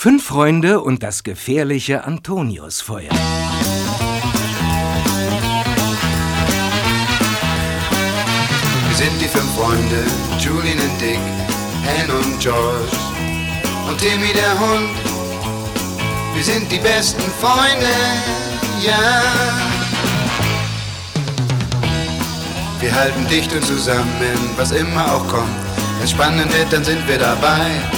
Fünf Freunde und das gefährliche Antoniusfeuer. Wir sind die fünf Freunde, Julian und Dick, Anne und George und Timmy der Hund. Wir sind die besten Freunde, ja. Wir halten dicht und zusammen, was immer auch kommt. Wenn spannend wird, dann sind wir dabei.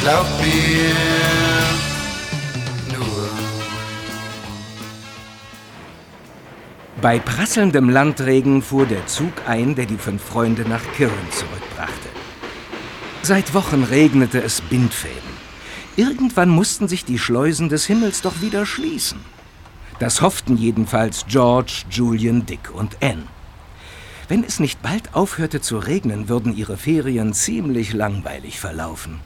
glaubt mir. Nur. Bei prasselndem Landregen fuhr der Zug ein, der die fünf Freunde nach Kirn zurückbrachte. Seit Wochen regnete es Bindfäden. Irgendwann mussten sich die Schleusen des Himmels doch wieder schließen. Das hofften jedenfalls George, Julian, Dick und Anne. Wenn es nicht bald aufhörte zu regnen, würden ihre Ferien ziemlich langweilig verlaufen.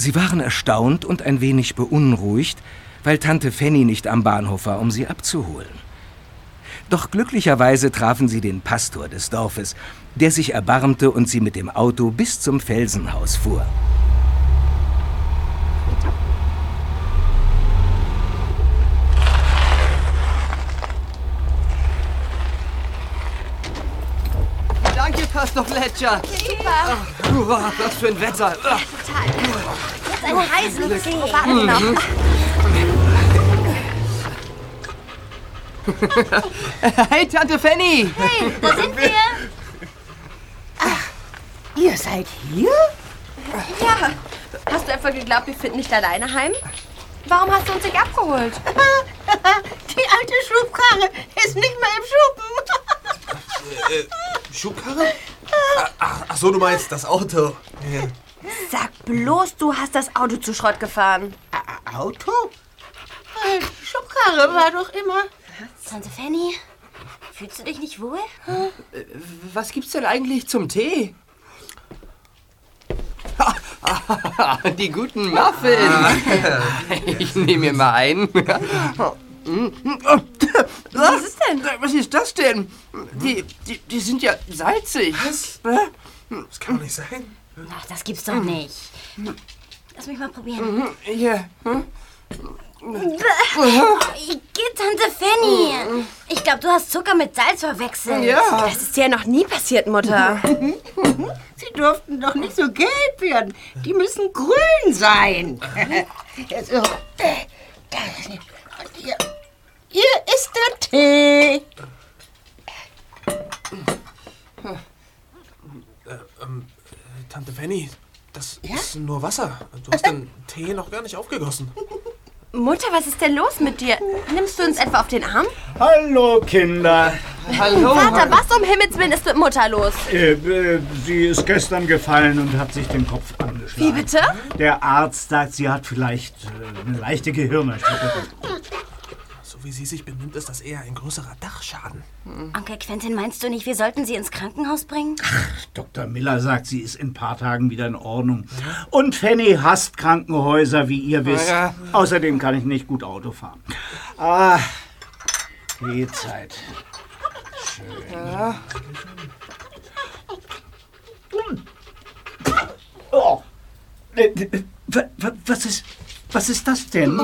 Sie waren erstaunt und ein wenig beunruhigt, weil Tante Fanny nicht am Bahnhof war, um sie abzuholen. Doch glücklicherweise trafen sie den Pastor des Dorfes, der sich erbarmte und sie mit dem Auto bis zum Felsenhaus fuhr. Danke, Pastor Fletcher. Super. Uah, was für ein Wetter. Jetzt ein heißes Zeh. Warte noch. Hey, Tante Fanny. Hey, da sind wir. Ihr seid hier? Ja. Hast du etwa geglaubt, wir finden nicht alleine heim? Warum hast du uns nicht abgeholt? Die alte Schubkarre ist nicht mehr im Schuppen. Äh, Schubkarre? Ach, ach, ach so, du meinst das Auto. Ja. Bloß, du hast das Auto zu Schrott gefahren. Auto? Äh, Die Schubkarre war doch immer. Tante Fanny, fühlst du dich nicht wohl? Was gibt's denn eigentlich zum Tee? Die guten Muffins. Ich nehme mir mal einen. Was ist denn? Was ist das denn? Die, die, die sind ja salzig. Was? Das kann doch nicht sein. Ach, das gibt's doch nicht. Lass mich mal probieren. Hier. hm? Geht, Tante Fanny. Ich glaube, du hast Zucker mit Salz verwechselt. Ja. Das ist dir ja noch nie passiert, Mutter. Sie durften doch nicht so gelb werden. Die müssen grün sein. So. äh, da. Und Hier, hier ist der Tee. Tante Fanny, das ist nur Wasser. Du hast den Tee noch gar nicht aufgegossen. Mutter, was ist denn los mit dir? Nimmst du uns etwa auf den Arm? Hallo, Kinder. Hallo. Vater, was um Himmels Willen ist mit Mutter los? Äh, äh, sie ist gestern gefallen und hat sich den Kopf angeschlagen. Wie bitte? Der Arzt sagt, sie hat vielleicht äh, eine leichte Gehirnerschütterung. Wie sie sich benimmt, ist das eher ein größerer Dachschaden. Onkel Quentin, meinst du nicht, wir sollten sie ins Krankenhaus bringen? Dr. Miller sagt, sie ist in ein paar Tagen wieder in Ordnung. Und Fanny hasst Krankenhäuser, wie ihr wisst. Ja. Außerdem kann ich nicht gut Auto fahren. Ah, Gehzeit. Schön. Oh. Äh, äh, wa- wa- Was ist, was ist das denn?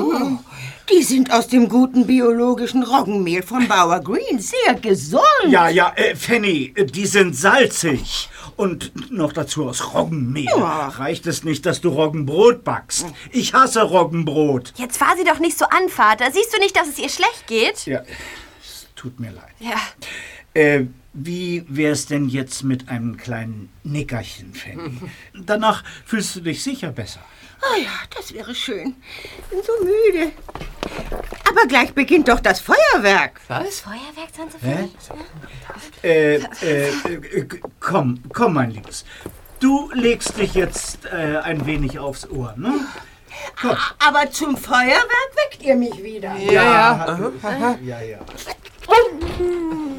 Die sind aus dem guten biologischen Roggenmehl von Bauer Green. Sehr gesund. Ja, ja, äh, Fanny, äh, die sind salzig. Und noch dazu aus Roggenmehl. Reicht es nicht, dass du Roggenbrot backst? Ich hasse Roggenbrot. Jetzt fahr sie doch nicht so an, Vater. Siehst du nicht, dass es ihr schlecht geht? Ja, es tut mir leid. Ja. Äh, wie wär's denn jetzt mit einem kleinen Nickerchen, Fanny? Danach fühlst du dich sicher besser. Ah ja, das wäre schön. Bin so müde. Aber gleich beginnt doch das Feuerwerk. Was? Feuerwerk, Tante Fanny? Äh, äh, äh, komm, komm, mein Liebes. du legst dich jetzt äh, ein wenig aufs Ohr, ne? Komm. Aber zum Feuerwerk weckt ihr mich wieder. Ja, ja. Ja, ja.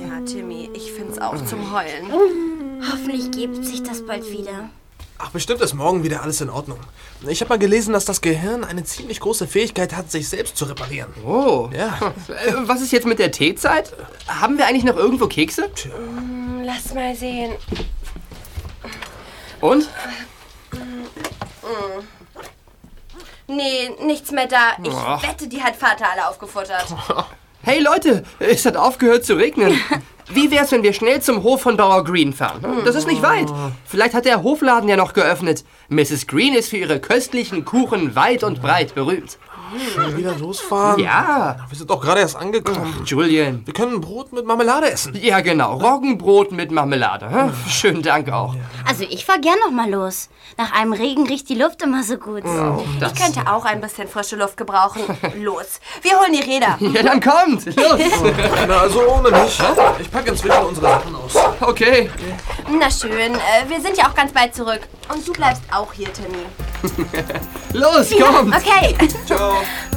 Ja, Timmy, ich find's auch zum Heulen. Hoffentlich gibt sich das bald wieder. Ach, bestimmt ist morgen wieder alles in Ordnung. Ich habe mal gelesen, dass das Gehirn eine ziemlich große Fähigkeit hat, sich selbst zu reparieren. Oh. Ja. Äh, Was ist jetzt mit der Teezeit? Haben wir eigentlich noch irgendwo Kekse? Hm, Lass mal sehen. Und? Nee, nichts mehr da. Ich Ach. wette, die hat Vater alle aufgefuttert. Hey Leute, es hat aufgehört zu regnen. Wie wär's, wenn wir schnell zum Hof von Bauer Green fahren? Das ist nicht weit. Vielleicht hat der Hofladen ja noch geöffnet. Mrs. Green ist für ihre köstlichen Kuchen weit und breit berühmt. Schon wieder losfahren? Ja. Wir sind doch gerade erst angekommen. Julian. Wir können Brot mit Marmelade essen. Ja, genau. Roggenbrot mit Marmelade. hä? Schönen Dank auch. Also ich fahr gern noch mal los. Nach einem Regen riecht die Luft immer so gut. Das. Ich könnte auch ein bisschen frische Luft gebrauchen. Los, wir holen die Räder. Ja, dann kommt. Los. Na, also ohne mich. Ich packe inzwischen unsere Sachen aus. Okay. Na schön, äh, wir sind ja auch ganz bald zurück. Und du bleibst auch hier, Timmy. Los, kommt. Okay. Ciao. Oh.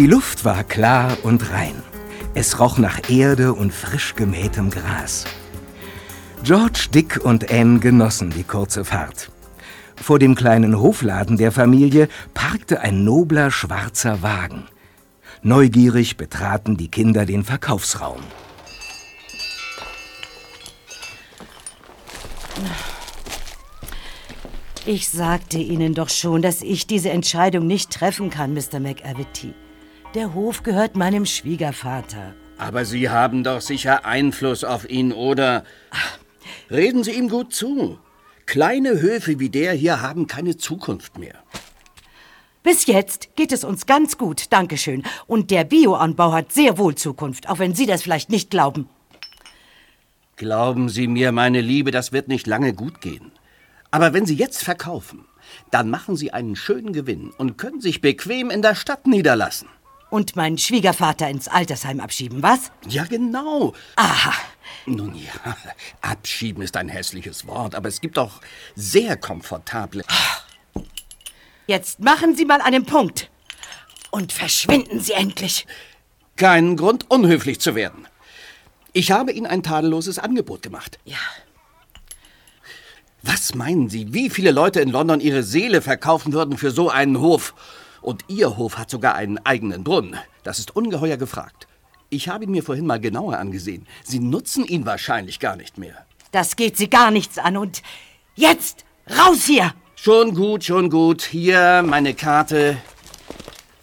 Die Luft war klar und rein. Es roch nach Erde und frisch gemähtem Gras. George, Dick und Anne genossen die kurze Fahrt. Vor dem kleinen Hofladen der Familie parkte ein nobler schwarzer Wagen. Neugierig betraten die Kinder den Verkaufsraum. Ich sagte Ihnen doch schon, dass ich diese Entscheidung nicht treffen kann, Mr. McAvity. Der Hof gehört meinem Schwiegervater. Aber Sie haben doch sicher Einfluss auf ihn, oder? Reden Sie ihm gut zu. Kleine Höfe wie der hier haben keine Zukunft mehr. Bis jetzt geht es uns ganz gut, Dankeschön. Und der Bioanbau hat sehr wohl Zukunft, auch wenn Sie das vielleicht nicht glauben. Glauben Sie mir, meine Liebe, das wird nicht lange gut gehen. Aber wenn Sie jetzt verkaufen, dann machen Sie einen schönen Gewinn und können sich bequem in der Stadt niederlassen. Und meinen Schwiegervater ins Altersheim abschieben, was? Ja, genau. Aha. Nun ja, abschieben ist ein hässliches Wort, aber es gibt auch sehr komfortable. Jetzt machen Sie mal einen Punkt. Und verschwinden Sie endlich. Keinen Grund, unhöflich zu werden. Ich habe Ihnen ein tadelloses Angebot gemacht. Ja. Was meinen Sie, wie viele Leute in London ihre Seele verkaufen würden für so einen Hof? Und Ihr Hof hat sogar einen eigenen Brunnen. Das ist ungeheuer gefragt. Ich habe ihn mir vorhin mal genauer angesehen. Sie nutzen ihn wahrscheinlich gar nicht mehr. Das geht Sie gar nichts an. Und jetzt raus hier! Schon gut, schon gut. Hier meine Karte,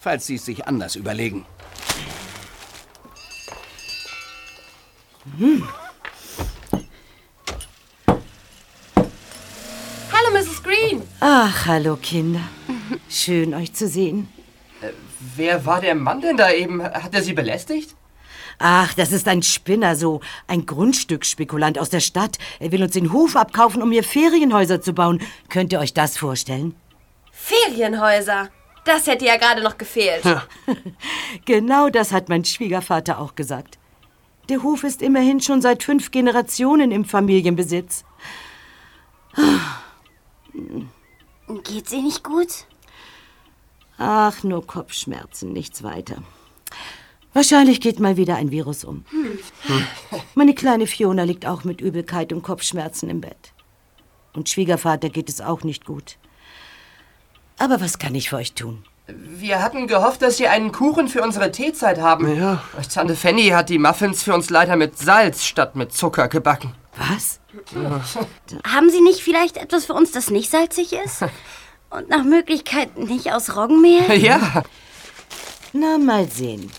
falls Sie es sich anders überlegen. Hallo, Mrs. Green. Ach, hallo Kinder. Schön, euch zu sehen. Wer war der Mann denn da eben? Hat er Sie belästigt? Ach, das ist ein Spinner, so ein Grundstücksspekulant aus der Stadt. Er will uns den Hof abkaufen, um hier Ferienhäuser zu bauen. Könnt ihr euch das vorstellen? Ferienhäuser. Das hätte ja gerade noch gefehlt. Genau das hat mein Schwiegervater auch gesagt. Der Hof ist immerhin schon seit fünf Generationen im Familienbesitz. Geht's ihr nicht gut? Ach, nur Kopfschmerzen, nichts weiter. Wahrscheinlich geht mal wieder ein Virus um. Meine kleine Fiona liegt auch mit Übelkeit und Kopfschmerzen im Bett. Und Schwiegervater geht es auch nicht gut. Aber was kann ich für euch tun? Wir hatten gehofft, dass Sie einen Kuchen für unsere Teezeit haben. Ja. Tante Fanny hat die Muffins für uns leider mit Salz statt mit Zucker gebacken. Was? Haben Sie nicht vielleicht etwas für uns, das nicht salzig ist? Und nach Möglichkeit nicht aus Roggenmehl? Ja. Na, mal sehen.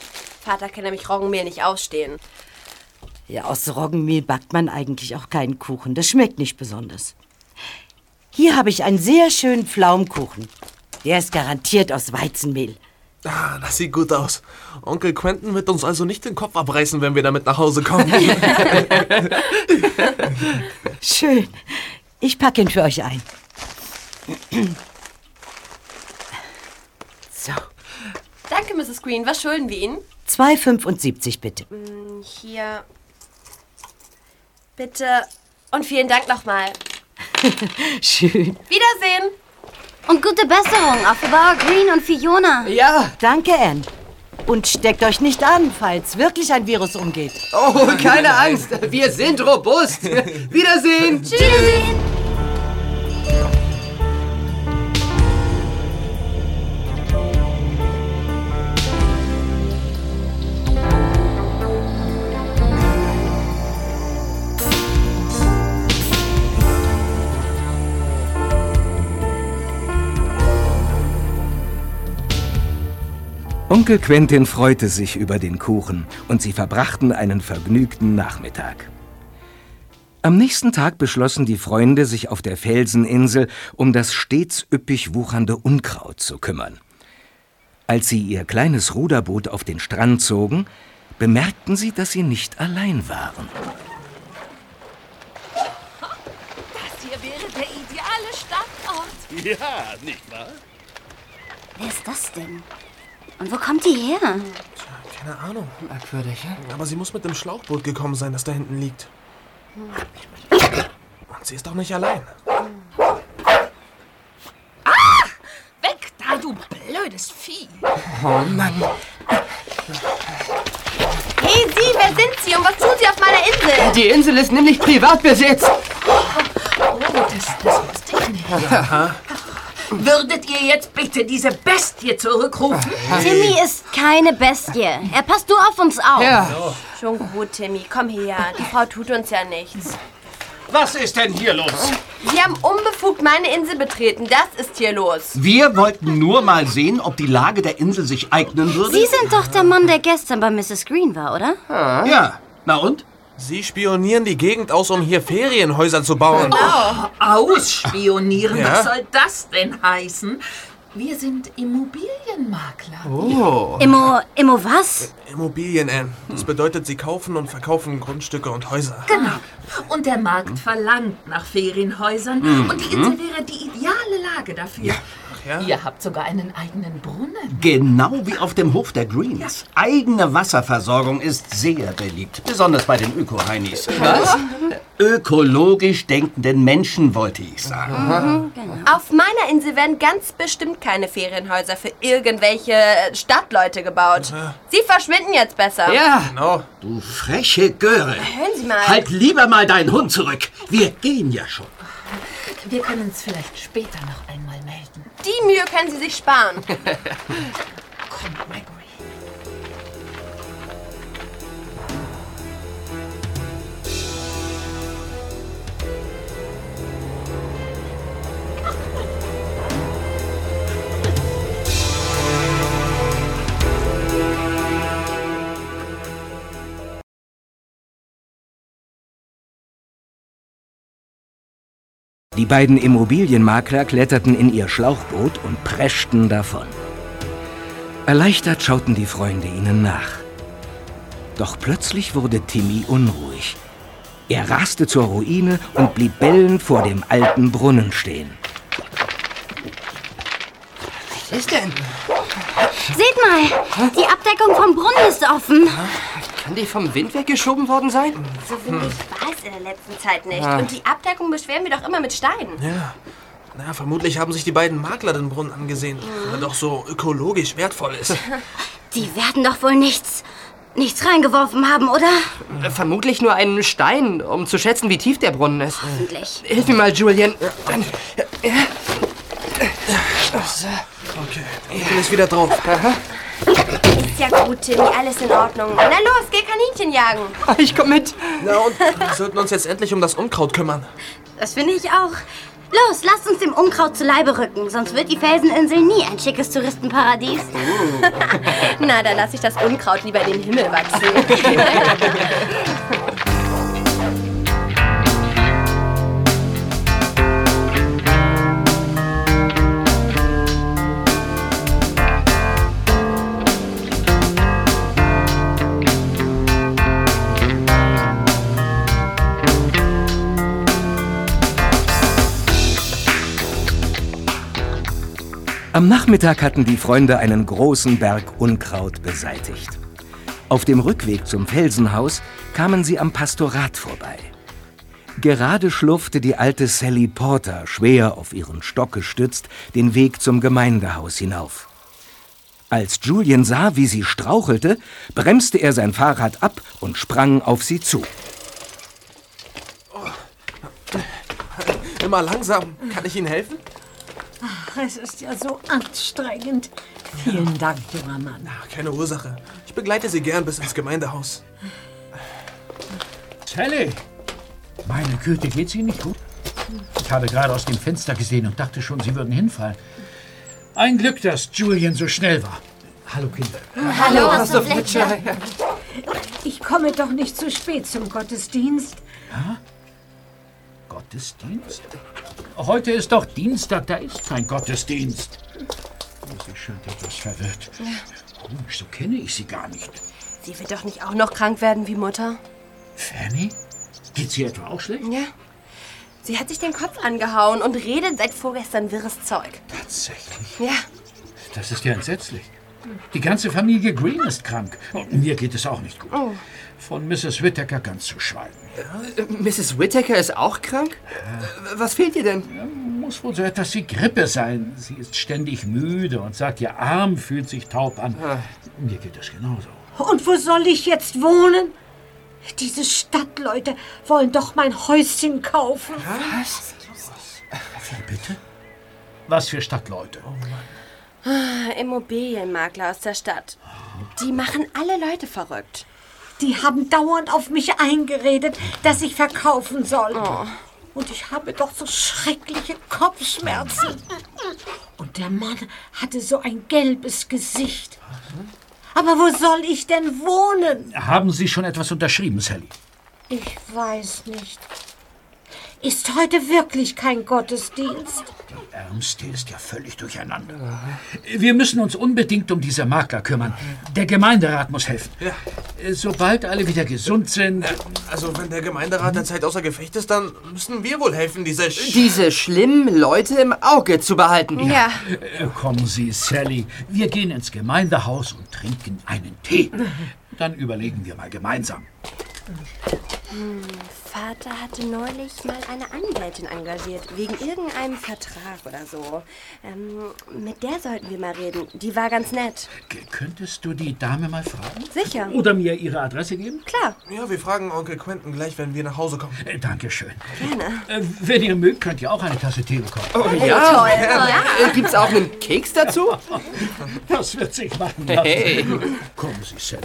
Vater kann nämlich Roggenmehl nicht ausstehen. Ja, aus Roggenmehl backt man eigentlich auch keinen Kuchen. Das schmeckt nicht besonders. Hier habe ich einen sehr schönen Pflaumkuchen. Der ist garantiert aus Weizenmehl. Ah, das sieht gut aus. Onkel Quentin wird uns also nicht den Kopf abreißen, wenn wir damit nach Hause kommen. Schön. Ich packe ihn für euch ein. So, Danke, Mrs. Green. Was schulden wir Ihnen? 2,75 bitte. Hm, Hier. Bitte. Und vielen Dank nochmal. Schön. Wiedersehen. Und gute Besserung auch für Bauer Green und Fiona. Ja. Danke, Anne. Und steckt euch nicht an, falls wirklich ein Virus umgeht. Oh, keine Angst. Wir sind robust. Wiedersehen. Wiedersehen. Onkel Quentin freute sich über den Kuchen und sie verbrachten einen vergnügten Nachmittag. Am nächsten Tag beschlossen die Freunde, sich auf der Felseninsel um das stets üppig wuchernde Unkraut zu kümmern. Als sie ihr kleines Ruderboot auf den Strand zogen, bemerkten sie, dass sie nicht allein waren. Das hier wäre der ideale Standort. Ja, nicht wahr? Wer ist das denn? Und wo kommt die her? Keine Ahnung. Merkwürdig. Aber sie muss mit dem Schlauchboot gekommen sein, das da hinten liegt. Und sie ist doch nicht allein. Weg da, du blödes Vieh. Oh Mann. Hey, Sie, wer sind Sie und was tun Sie auf meiner Insel? Die Insel ist nämlich Privatbesitz. Oh, das, das wusste ich nicht. Würdet ihr jetzt bitte diese Bestie zurückrufen? Timmy ist keine Bestie. Er passt nur auf uns auf. Ja. Schon gut, Timmy. Komm her. Die Frau tut uns ja nichts. Was ist denn hier los? Sie haben unbefugt meine Insel betreten. Das ist hier los. Wir wollten nur mal sehen, ob die Lage der Insel sich eignen würde. Sie sind doch der Mann, der gestern bei Mrs. Green war, oder? Ja. Na und? Sie spionieren die Gegend aus, um hier Ferienhäuser zu bauen. Ausspionieren, Ja? was soll das denn heißen? Wir sind Immobilienmakler. Oh. Immo, Immo was? Immobilien, Ann. Das bedeutet, sie kaufen und verkaufen Grundstücke und Häuser. Genau. Und der Markt verlangt nach Ferienhäusern. Und die Insel wäre die ideale Lage dafür. ja? Ihr habt sogar einen eigenen Brunnen. Genau wie auf dem Hof der Greens. Eigene Wasserversorgung ist sehr beliebt, besonders bei den Öko-Heinis. Was? Ökologisch denkenden Menschen, wollte ich sagen. Auf meiner Insel werden ganz bestimmt keine Ferienhäuser für irgendwelche Stadtleute gebaut. Sie verschwinden jetzt besser. Ja. Genau. Du freche Göre. Hören Sie mal. Halt lieber mal deinen Hund zurück. Wir gehen ja schon. Wir können uns vielleicht später noch. Die Mühe können Sie sich sparen. Komm, Gregory. Die beiden Immobilienmakler kletterten in ihr Schlauchboot und preschten davon. Erleichtert schauten die Freunde ihnen nach. Doch plötzlich wurde Timmy unruhig. Er raste zur Ruine und blieb bellend vor dem alten Brunnen stehen. Was ist denn? Seht mal, die Abdeckung vom Brunnen ist offen. Kann die vom Wind weggeschoben worden sein? So windig war es in der letzten Zeit nicht. Und die Abdeckung beschweren wir doch immer mit Steinen. Ja. Na, vermutlich haben sich die beiden Makler den Brunnen angesehen, weil er doch so ökologisch wertvoll ist. Die werden doch wohl nichts, nichts reingeworfen haben, oder? Äh, Vermutlich nur einen Stein, um zu schätzen, wie tief der Brunnen ist. Hoffentlich. Hilf mir mal, Julian. Dann, Okay, ich bin jetzt wieder drauf. Ist ja gut, Timmy. Alles in Ordnung. Na los, geh Kaninchen jagen. ich komm mit. Na und wir sollten uns jetzt endlich um das Unkraut kümmern. Das finde ich auch. Los, lasst uns dem Unkraut zu Leibe rücken, sonst wird die Felseninsel nie ein schickes Touristenparadies. Na, dann lass ich das Unkraut lieber in den Himmel wachsen. Am Nachmittag hatten die Freunde einen großen Berg Unkraut beseitigt. Auf dem Rückweg zum Felsenhaus kamen sie am Pastorat vorbei. Gerade schlurfte die alte Sally Porter, schwer auf ihren Stock gestützt, den Weg zum Gemeindehaus hinauf. Als Julian sah, wie sie strauchelte, bremste er sein Fahrrad ab und sprang auf sie zu. Immer langsam. Kann ich Ihnen helfen? Ach, es ist ja so anstrengend. Vielen Dank, junger Mann. Ach, keine Ursache. Ich begleite Sie gern bis ins Gemeindehaus. Sally! Meine Güte, geht's Ihnen nicht gut? Ich habe gerade aus dem Fenster gesehen und dachte schon, Sie würden hinfallen. Ein Glück, dass Julian so schnell war. Hallo, Kinder. Hallo, Pastor Fletcher. Ich komme doch nicht zu spät zum Gottesdienst. Gottesdienst? Heute ist doch Dienstag, da ist kein Gottesdienst. Sie scheint etwas verwirrt. Komisch, so kenne ich Sie gar nicht. Sie wird doch nicht auch noch krank werden wie Mutter. Fanny? Geht's ihr etwa auch schlecht? Ja. Sie hat sich den Kopf angehauen und redet seit vorgestern wirres Zeug. Tatsächlich. Ja. Das ist ja entsetzlich. Die ganze Familie Green ist krank. Und mir geht es auch nicht gut. Oh. Von Mrs. Whittaker ganz zu schweigen. Äh, Mrs. Whittaker ist auch krank? Äh, Was fehlt ihr denn? Muss wohl so etwas wie Grippe sein. Sie ist ständig müde und sagt, ihr Arm fühlt sich taub an. Mir geht es genauso. Und wo soll ich jetzt wohnen? Diese Stadtleute wollen doch mein Häuschen kaufen. Was? Wie bitte? Was für Stadtleute? Ah, Immobilienmakler aus der Stadt. Die machen alle Leute verrückt. Die haben dauernd auf mich eingeredet, dass ich verkaufen soll. Oh. Und ich habe doch so schreckliche Kopfschmerzen. Und der Mann hatte so ein gelbes Gesicht. Aber wo soll ich denn wohnen? Haben Sie schon etwas unterschrieben, Sally? Ich weiß nicht. Ist heute wirklich kein Gottesdienst? Die Ärmste ist ja völlig durcheinander. Wir müssen uns unbedingt um diese Makler kümmern. Der Gemeinderat muss helfen. Sobald alle wieder gesund sind. Also, wenn der Gemeinderat derzeit außer Gefecht ist, dann müssen wir wohl helfen, diese... Sch Diese schlimmen Leute im Auge zu behalten. Ja. Äh, Kommen Sie, Sally. Wir gehen ins Gemeindehaus und trinken einen Tee. Dann überlegen wir mal gemeinsam. Hm, Vater hatte neulich mal eine Anwältin engagiert, wegen irgendeinem Vertrag oder so. Ähm, mit der sollten wir mal reden. Die war ganz nett. K- Könntest du die Dame mal fragen? Sicher. Oder mir ihre Adresse geben? Klar. Ja, wir fragen Onkel Quentin gleich, wenn wir nach Hause kommen. Äh, Dankeschön. Gerne. Äh, wenn ihr mögt, könnt ihr auch eine Tasse Tee bekommen. Oh Hey, ja. toll. Äh, Ja. Gibt's auch einen Keks dazu? Das wird sich machen lassen. Hey. Kommen Sie, Sally.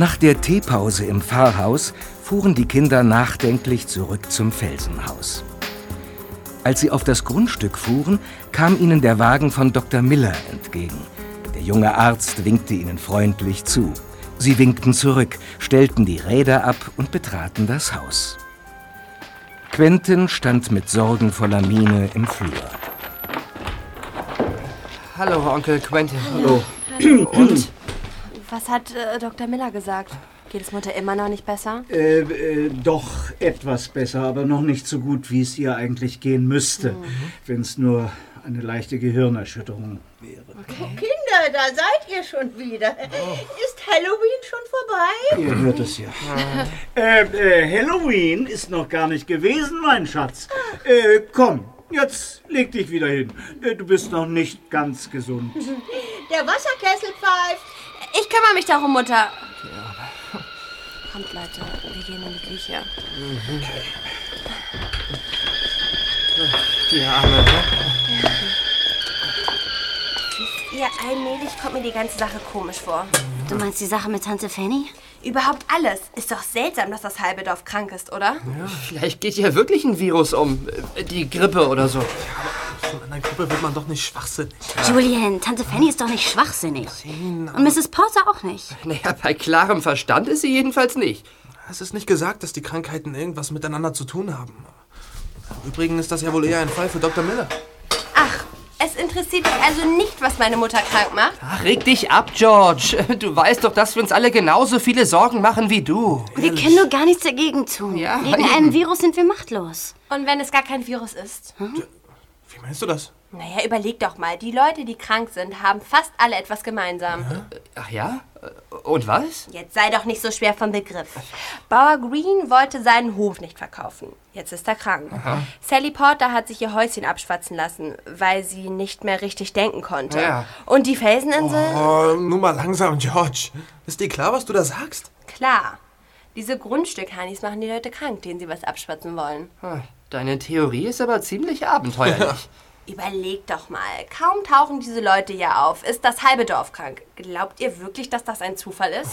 Nach der Teepause im Pfarrhaus fuhren die Kinder nachdenklich zurück zum Felsenhaus. Als sie auf das Grundstück fuhren, kam ihnen der Wagen von Dr. Miller entgegen. Der junge Arzt winkte ihnen freundlich zu. Sie winkten zurück, stellten die Räder ab und betraten das Haus. Quentin stand mit sorgenvoller Miene im Flur. Hallo, Onkel Quentin. Hallo. Und? Was hat äh, Dr. Miller gesagt? Geht es Mutter immer noch nicht besser? Äh, äh, doch etwas besser, aber noch nicht so gut, wie es ihr eigentlich gehen müsste, wenn es nur eine leichte Gehirnerschütterung wäre. Kinder, da seid ihr schon wieder. Ist Halloween schon vorbei? Ihr hört es ja. äh, äh, Halloween ist noch gar nicht gewesen, mein Schatz. Äh, komm, jetzt leg dich wieder hin. Äh, du bist noch nicht ganz gesund. Der Wasserkessel pfeift. Ich kümmere mich darum, Mutter. Kommt, Leute, wir gehen in die Küche. Die Arme, ne? Ihr allmählich kommt mir die ganze Sache komisch vor. Du meinst die Sache mit Tante Fanny? Überhaupt alles. Ist doch seltsam, dass das halbe Dorf krank ist, oder? Vielleicht geht ja wirklich ein Virus um. Äh, Die Grippe oder so. Von einer Grippe wird man doch nicht schwachsinnig. Julian, Tante Fanny ist doch nicht schwachsinnig. Und Mrs. Porter auch nicht. Naja, bei klarem Verstand ist sie jedenfalls nicht. Es ist nicht gesagt, dass die Krankheiten irgendwas miteinander zu tun haben. Übrigens ist das ja wohl eher ein Fall für Dr. Miller. Ach, es interessiert dich also nicht, was meine Mutter krank macht? Ach, reg dich ab, George. Du weißt doch, dass wir uns alle genauso viele Sorgen machen wie du. Wir können nur gar nichts dagegen tun. Gegen eben. einen Virus sind wir machtlos. Und wenn es gar kein Virus ist? Wie meinst du das? Naja, überleg doch mal. Die Leute, die krank sind, haben fast alle etwas gemeinsam. Ach ja? Und was? Jetzt sei doch nicht so schwer vom Begriff. Bauer Green wollte seinen Hof nicht verkaufen. Jetzt ist er krank. Aha. Sally Porter hat sich ihr Häuschen abschwatzen lassen, weil sie nicht mehr richtig denken konnte. Ja. Und die Felseninsel? Oh, nur mal langsam, George. Ist dir klar, was du da sagst? Klar. Diese Grundstückhanis machen die Leute krank, denen sie was abschwatzen wollen. Hm, Deine Theorie ist aber ziemlich abenteuerlich. Überleg doch mal. Kaum tauchen diese Leute hier auf, ist das halbe Dorf krank. Glaubt ihr wirklich, dass das ein Zufall ist?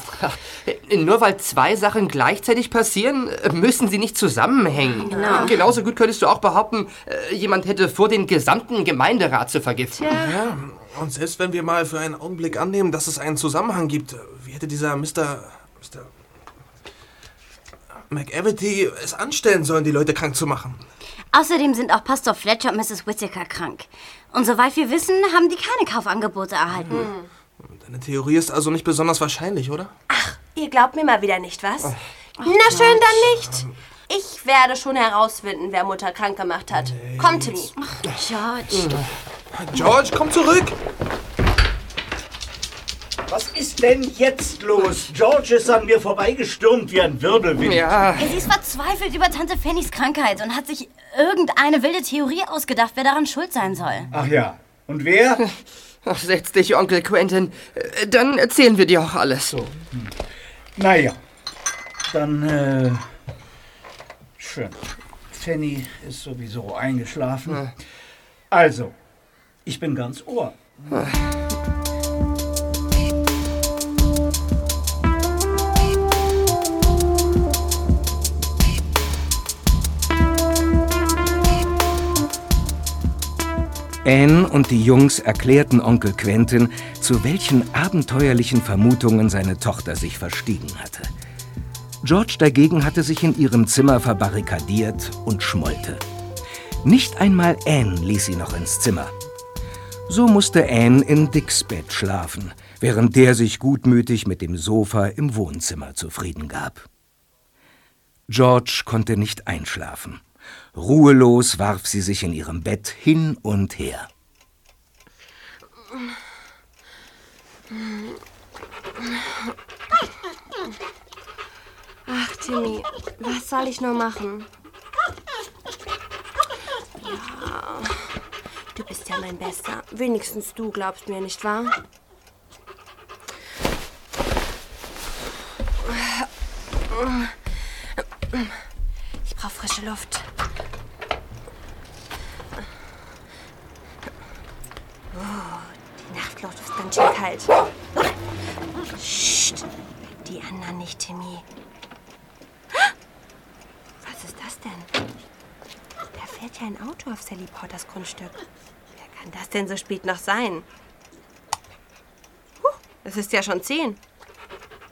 Nur weil zwei Sachen gleichzeitig passieren, müssen sie nicht zusammenhängen. Genau. Genauso gut könntest du auch behaupten, äh, jemand hätte vor, den gesamten Gemeinderat zu vergiften. Ja, und selbst wenn wir mal für einen Augenblick annehmen, dass es einen Zusammenhang gibt, wie hätte dieser Mr. Mr. McEvity es anstellen sollen, die Leute krank zu machen? Außerdem sind auch Pastor Fletcher und Mrs. Whittaker krank. Und soweit wir wissen, haben die keine Kaufangebote erhalten. Deine Theorie ist also nicht besonders wahrscheinlich, oder? Ihr glaubt mir mal wieder nicht, was? Na schön, dann nicht. Ich werde schon herausfinden, wer Mutter krank gemacht hat. Komm, Timmy. George. George, komm zurück! Was ist denn jetzt los? George ist an mir vorbeigestürmt wie ein Wirbelwind. Sie ist verzweifelt über Tante Fannys Krankheit und hat sich irgendeine wilde Theorie ausgedacht, wer daran schuld sein soll. Ach ja. Und wer? Ach, setz dich, Onkel Quentin. Äh, Dann erzählen wir dir auch alles. So. Naja. Dann, äh. Schön. Fanny ist sowieso eingeschlafen. Also, ich bin ganz Ohr. Anne und die Jungs erklärten Onkel Quentin, zu welchen abenteuerlichen Vermutungen seine Tochter sich verstiegen hatte. George dagegen hatte sich in ihrem Zimmer verbarrikadiert und schmollte. Nicht einmal Anne ließ sie noch ins Zimmer. So musste Anne in Dicks Bett schlafen, während der sich gutmütig mit dem Sofa im Wohnzimmer zufrieden gab. George konnte nicht einschlafen. Ruhelos warf sie sich in ihrem Bett hin und her. Ach, Timmy, was soll ich nur machen? Ja, du bist ja mein Bester. Wenigstens du glaubst mir, nicht wahr? Ich brauche frische Luft. Oh, die Nachtluft ist ganz schön kalt. Psst, die anderen nicht, Timmy. Was ist das denn? Da fährt ja ein Auto auf Sally Potters Grundstück. Wer kann das denn so spät noch sein? Huh, es ist ja schon zehn.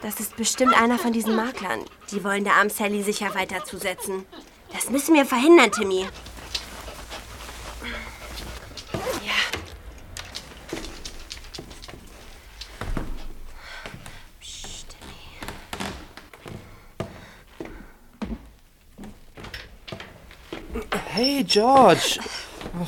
Das ist bestimmt einer von diesen Maklern. Die wollen der armen Sally sicher weiter zusetzen. Das müssen wir verhindern, Timmy. Ja. Psst, Hey, George.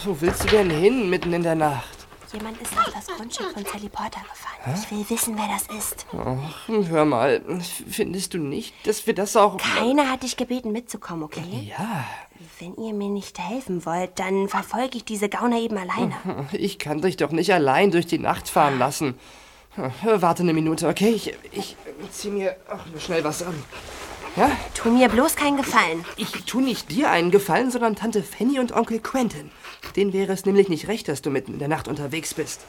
Wo willst du denn hin, mitten in der Nacht? Jemand ist auf das Grundstück von Sally Potter gefahren. Ich will wissen, wer das ist. Ach, hör mal, findest du nicht, dass wir das auch... Keiner hat dich gebeten, mitzukommen, okay? Ja. Wenn ihr mir nicht helfen wollt, dann verfolge ich diese Gauner eben alleine. Ich kann dich doch nicht allein durch die Nacht fahren lassen. Warte eine Minute, okay? Ich, ich zieh mir ach, schnell was an. Ja? Tu mir bloß keinen Gefallen. Ich tu nicht dir einen Gefallen, sondern Tante Fanny und Onkel Quentin. Denen wäre es nämlich nicht recht, dass du mitten in der Nacht unterwegs bist.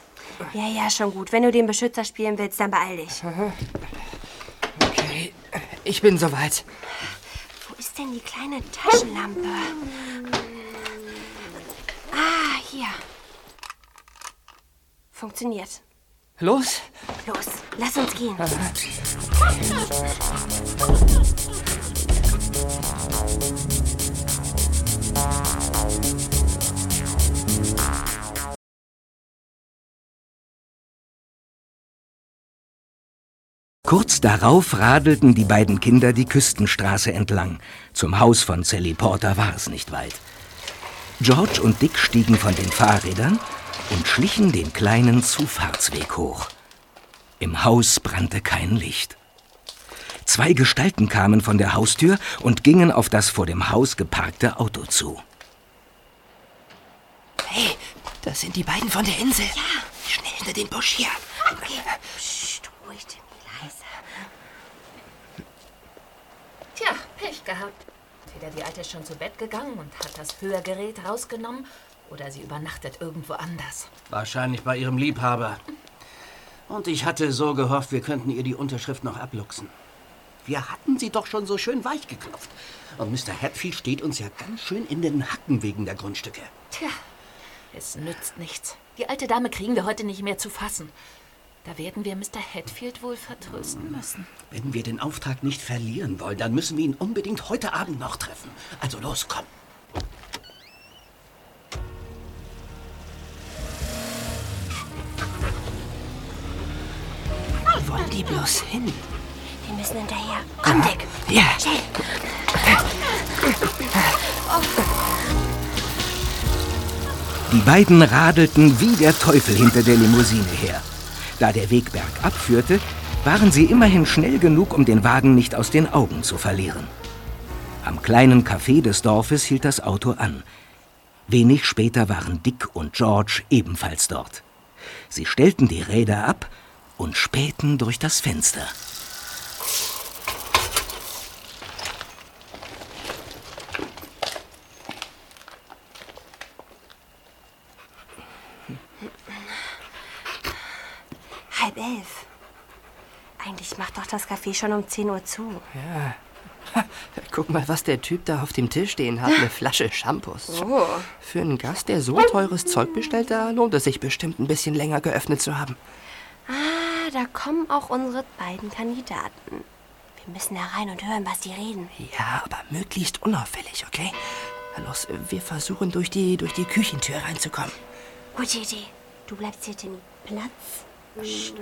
Ja, ja, schon gut. Wenn du den Beschützer spielen willst, dann beeil dich. Okay, ich bin soweit. Wo ist denn die kleine Taschenlampe? Ah, hier. Funktioniert. Los? Los, lass uns gehen. Kurz darauf radelten die beiden Kinder die Küstenstraße entlang. Zum Haus von Sally Porter war es nicht weit. George und Dick stiegen von den Fahrrädern und schlichen den kleinen Zufahrtsweg hoch. Im Haus brannte kein Licht. Zwei Gestalten kamen von der Haustür und gingen auf das vor dem Haus geparkte Auto zu. Hey, das sind die beiden von der Insel. Ja. Schnell hinter den Busch hier. Okay. Psst, ruhig, Timmy, leise. Tja, Pech gehabt. Entweder die Alte ist schon zu Bett gegangen und hat das Hörgerät rausgenommen oder sie übernachtet irgendwo anders. Wahrscheinlich bei ihrem Liebhaber. Und ich hatte so gehofft, wir könnten ihr die Unterschrift noch abluchsen. Wir hatten sie doch schon so schön weich geklopft. Und Mr. Hatfield steht uns ja ganz schön in den Hacken wegen der Grundstücke. Tja, es nützt nichts. Die alte Dame kriegen wir heute nicht mehr zu fassen. Da werden wir Mr. Hatfield wohl vertrösten müssen. Wenn wir den Auftrag nicht verlieren wollen, dann müssen wir ihn unbedingt heute Abend noch treffen. Also los, komm. Wo wollen die bloß hin? Wir müssen hinterher. Komm, Dick. Ja. Schnell. Die beiden radelten wie der Teufel hinter der Limousine her. Da der Weg bergab führte, waren sie immerhin schnell genug, um den Wagen nicht aus den Augen zu verlieren. Am kleinen Café des Dorfes hielt das Auto an. Wenig später waren Dick und George ebenfalls dort. Sie stellten die Räder ab und spähten durch das Fenster. Halb elf. Eigentlich macht doch das Café schon um 10 Uhr zu. Ja. Guck mal, was der Typ da auf dem Tisch stehen hat. Eine Flasche Shampoos. Oh. Für einen Gast, der so teures Zeug bestellt, da lohnt es sich bestimmt ein bisschen länger geöffnet zu haben. Ah, da kommen auch unsere beiden Kandidaten. Wir müssen da rein und hören, was die reden. Ja, aber möglichst unauffällig, okay? Na Los, wir versuchen durch die, durch die Küchentür reinzukommen. Gute Idee. Du bleibst hier, Timmy. Platz. Psst.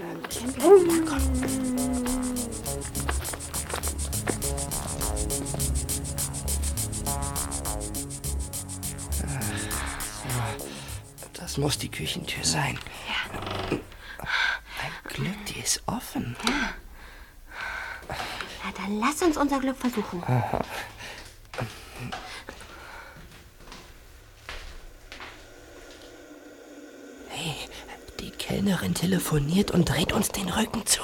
Das muss die Küchentür sein. Ein Glück, die ist offen. Na, dann lass uns unser Glück versuchen. Aha. Hey, die Kellnerin telefoniert und dreht uns den Rücken zu.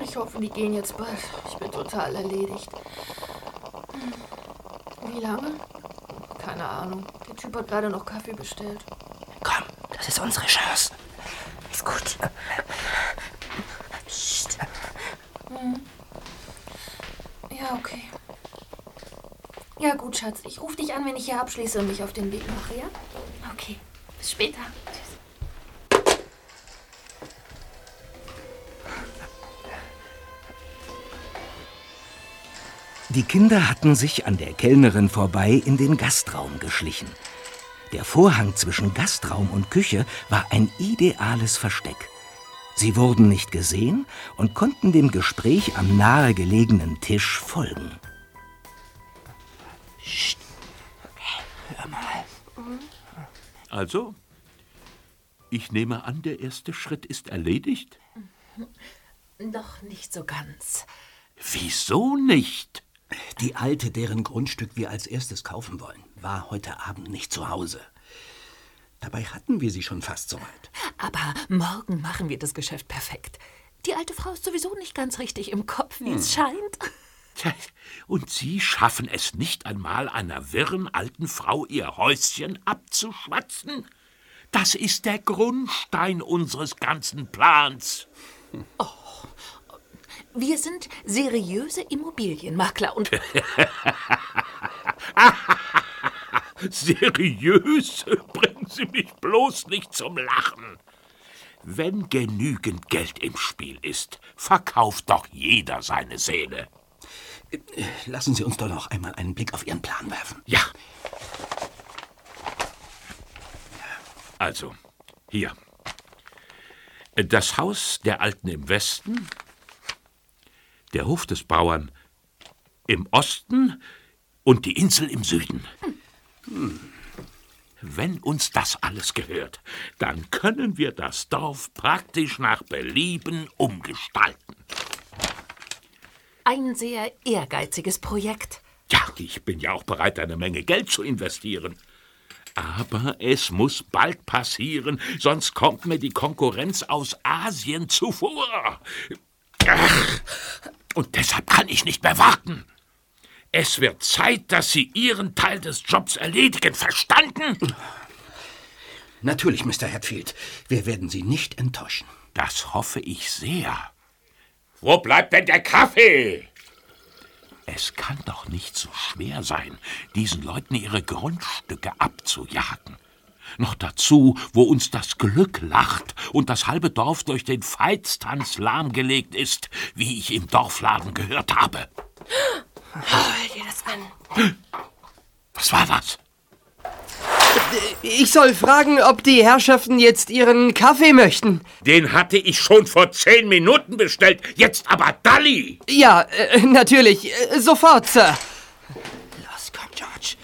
Ich hoffe, die gehen jetzt bald. Ich bin total erledigt. Wie lange? Keine Ahnung. Der Typ hat gerade noch Kaffee bestellt. Komm, das ist unsere Chance. Ist gut. Psst. Hm. Ja, okay. Ja, gut, Schatz. Ich rufe dich an, wenn ich hier abschließe und mich auf den Weg mache, ja? Okay. Bis später. Die Kinder hatten sich an der Kellnerin vorbei in den Gastraum geschlichen. Der Vorhang zwischen Gastraum und Küche war ein ideales Versteck. Sie wurden nicht gesehen und konnten dem Gespräch am nahegelegenen Tisch folgen. Psst. Hör mal. Also, ich nehme an, der erste Schritt ist erledigt. Noch nicht so ganz. Wieso nicht? Die Alte, deren Grundstück wir als erstes kaufen wollen, war heute Abend nicht zu Hause. Dabei hatten wir sie schon fast so weit. Aber morgen machen wir das Geschäft perfekt. Die alte Frau ist sowieso nicht ganz richtig im Kopf, wie es scheint. Und Sie schaffen es nicht einmal, einer wirren alten Frau ihr Häuschen abzuschwatzen? Das ist der Grundstein unseres ganzen Plans. Wir sind seriöse Immobilienmakler und seriös? Bringen Sie mich bloß nicht zum Lachen. Wenn genügend Geld im Spiel ist, verkauft doch jeder seine Seele. Lassen Sie uns doch noch einmal einen Blick auf Ihren Plan werfen. Ja. Also, hier. Das Haus der Alten im Westen, der Hof des Bauern im Osten und die Insel im Süden. Hm. Wenn uns das alles gehört, dann können wir das Dorf praktisch nach Belieben umgestalten. Ein sehr ehrgeiziges Projekt. Ja, ich bin ja auch bereit, eine Menge Geld zu investieren. Aber es muss bald passieren, sonst kommt mir die Konkurrenz aus Asien zuvor. Ach, und deshalb kann ich nicht mehr warten. Es wird Zeit, dass Sie Ihren Teil des Jobs erledigen. Verstanden? Natürlich, Mr. Hatfield. Wir werden Sie nicht enttäuschen. Das hoffe ich sehr. Wo bleibt denn der Kaffee? Es kann doch nicht so schwer sein, diesen Leuten ihre Grundstücke abzujagen. Noch dazu, wo uns das Glück lacht und das halbe Dorf durch den Veitstanz lahmgelegt ist, wie ich im Dorfladen gehört habe. Hör dir das an. Was war das? Ich soll fragen, ob die Herrschaften jetzt ihren Kaffee möchten. Den hatte ich schon vor zehn Minuten bestellt, jetzt aber Dalli. Ja, äh, natürlich. Äh, sofort, Sir. Los, komm, George.